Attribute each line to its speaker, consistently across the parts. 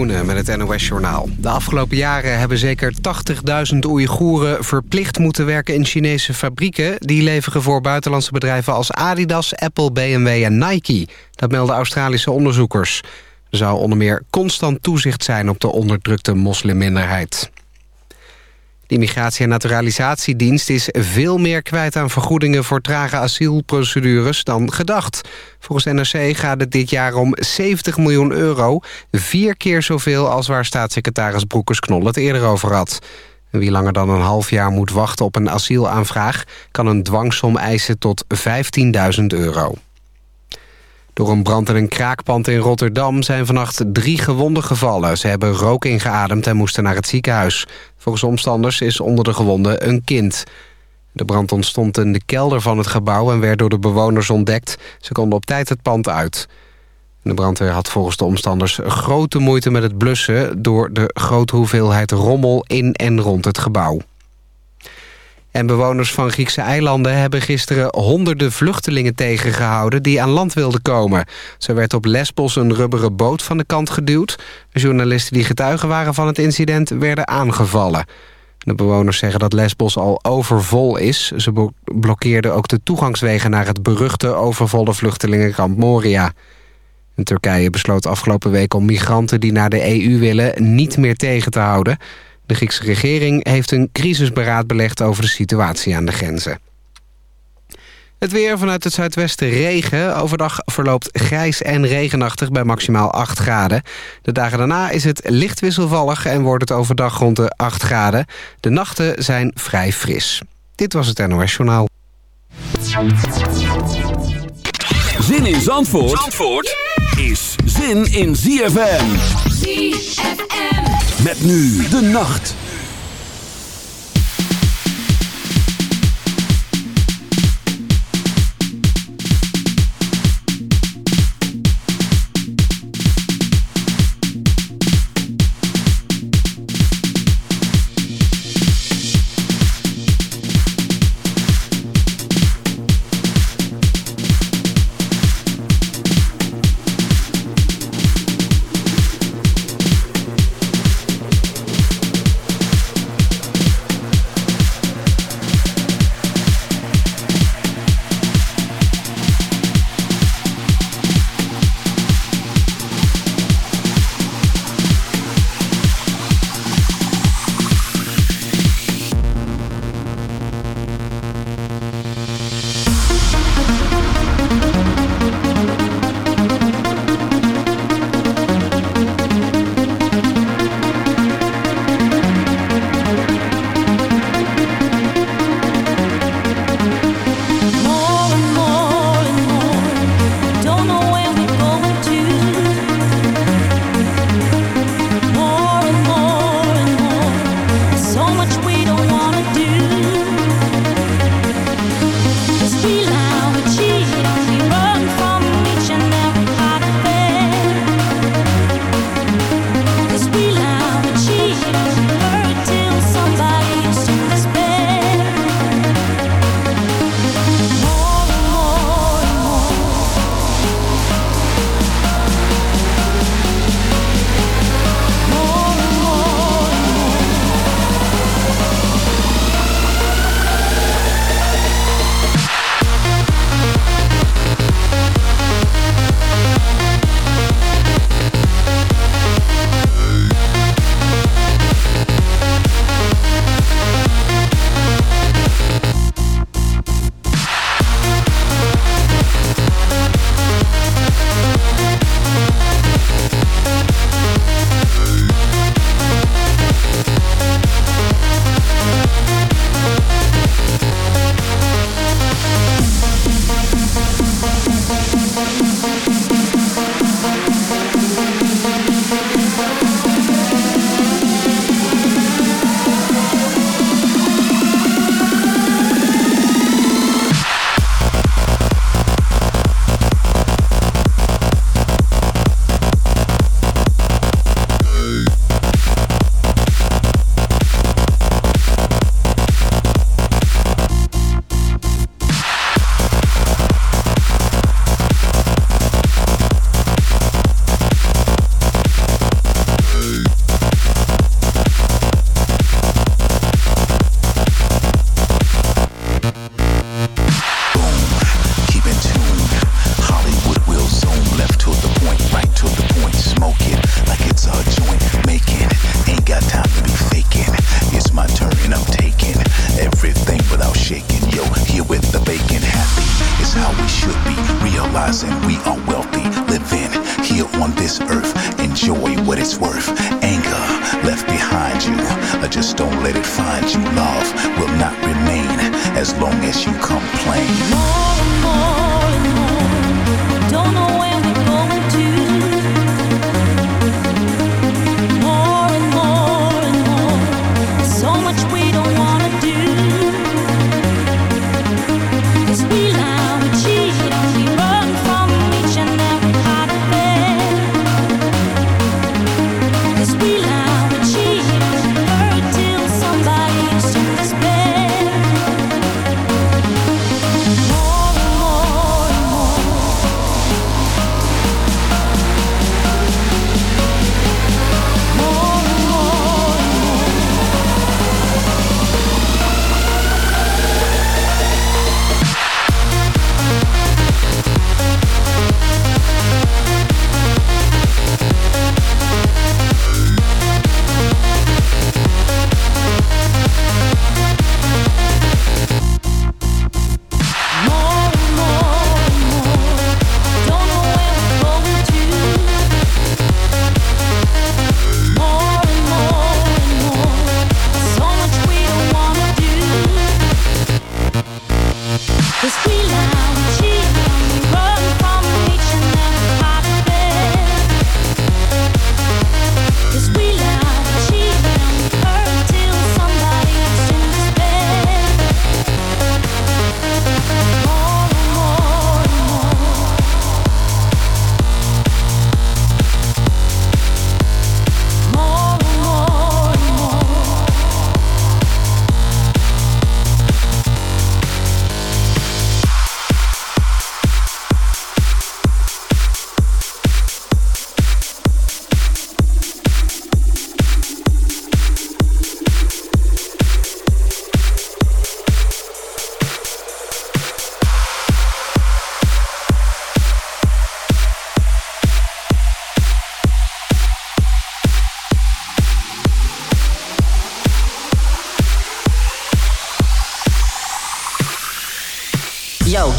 Speaker 1: Met het NOS-journaal. De afgelopen jaren hebben zeker 80.000 Oeigoeren verplicht moeten werken in Chinese fabrieken. Die leveren voor buitenlandse bedrijven als Adidas, Apple, BMW en Nike. Dat melden Australische onderzoekers. Er zou onder meer constant toezicht zijn op de onderdrukte moslimminderheid. De Immigratie- en Naturalisatiedienst is veel meer kwijt aan vergoedingen voor trage asielprocedures dan gedacht. Volgens NRC gaat het dit jaar om 70 miljoen euro, vier keer zoveel als waar staatssecretaris Broekers-Knol het eerder over had. Wie langer dan een half jaar moet wachten op een asielaanvraag... kan een dwangsom eisen tot 15.000 euro. Door een brand in een kraakpand in Rotterdam zijn vannacht drie gewonden gevallen. Ze hebben rook ingeademd en moesten naar het ziekenhuis. Volgens omstanders is onder de gewonden een kind. De brand ontstond in de kelder van het gebouw en werd door de bewoners ontdekt. Ze konden op tijd het pand uit. De brandweer had volgens de omstanders grote moeite met het blussen... door de grote hoeveelheid rommel in en rond het gebouw. En bewoners van Griekse eilanden hebben gisteren honderden vluchtelingen tegengehouden die aan land wilden komen. Zo werd op Lesbos een rubberen boot van de kant geduwd. Journalisten die getuigen waren van het incident werden aangevallen. De bewoners zeggen dat Lesbos al overvol is. Ze blokkeerden ook de toegangswegen naar het beruchte overvolle vluchtelingenkamp Moria. En Turkije besloot afgelopen week om migranten die naar de EU willen niet meer tegen te houden... De Griekse regering heeft een crisisberaad belegd over de situatie aan de grenzen. Het weer vanuit het zuidwesten regen. Overdag verloopt grijs en regenachtig bij maximaal 8 graden. De dagen daarna is het licht wisselvallig en wordt het overdag rond de 8 graden. De nachten zijn vrij fris. Dit was het NOS Journaal.
Speaker 2: Zin in Zandvoort, Zandvoort is zin in ZFM. ZFM. Met nu de nacht.
Speaker 3: plane.
Speaker 4: More and more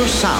Speaker 5: to sound.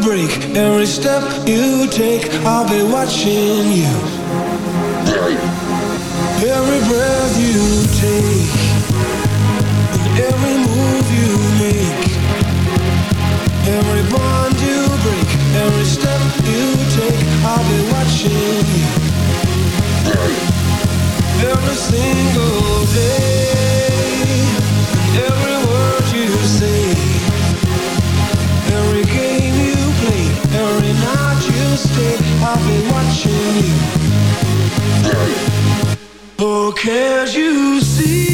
Speaker 6: break, every step you take, I'll be watching you. Every breath you take, and every move you make, every bond you break, every step you take, I'll be watching you. Every single day. I've been watching you. Oh, can't you see?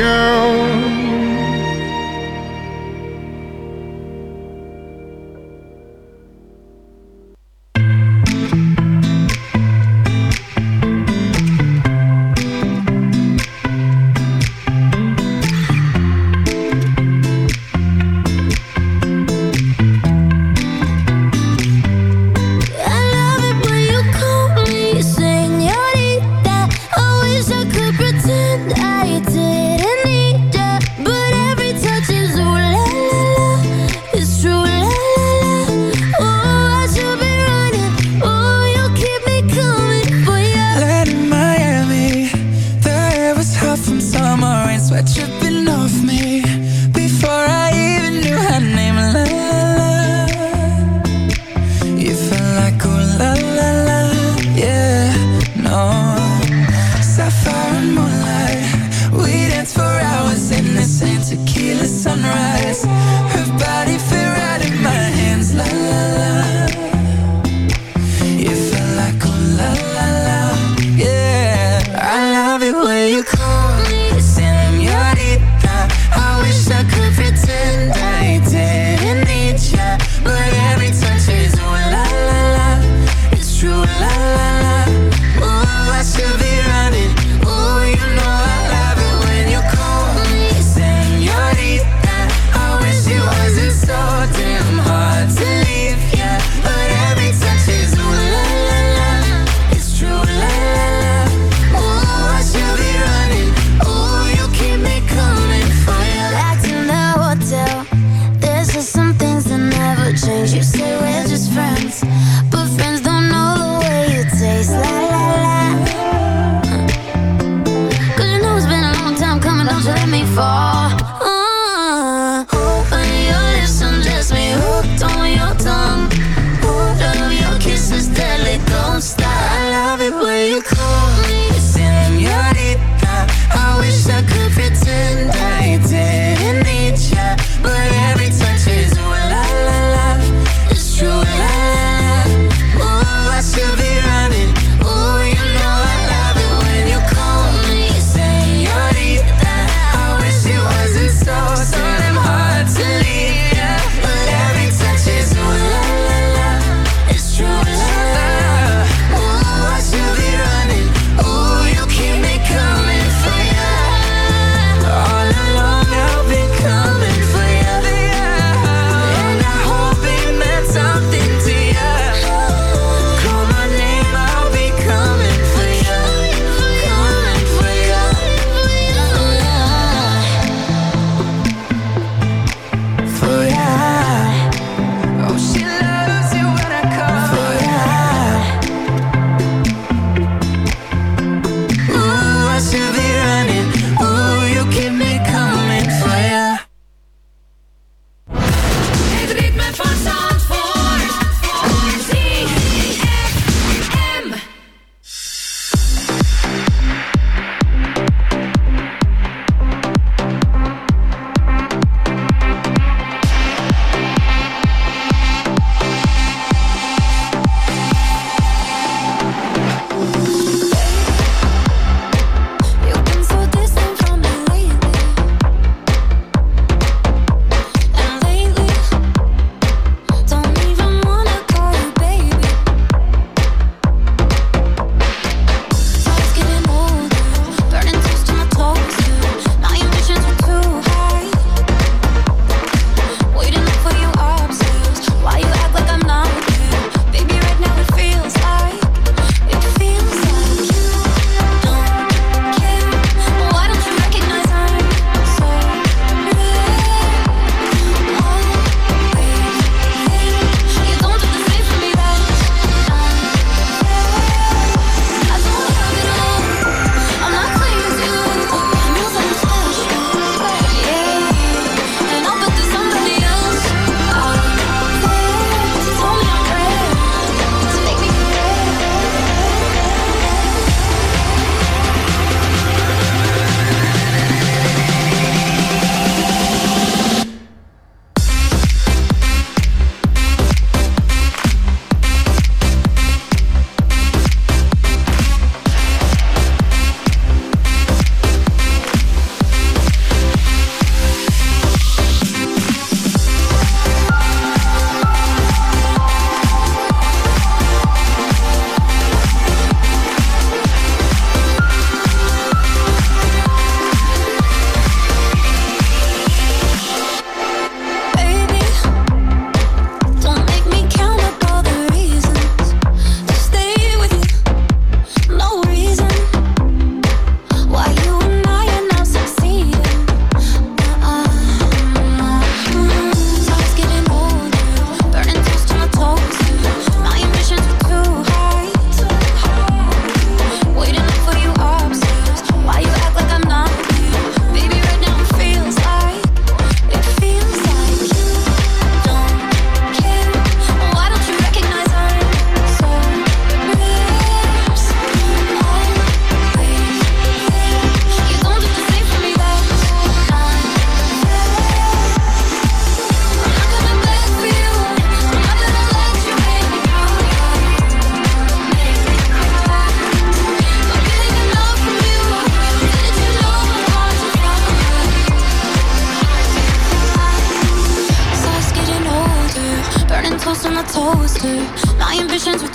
Speaker 7: girl. off me.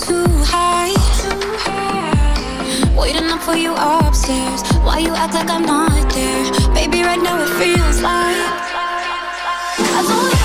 Speaker 4: Too high. Waiting up for you upstairs. Why you act like I'm not there? Baby, right now it feels like I don't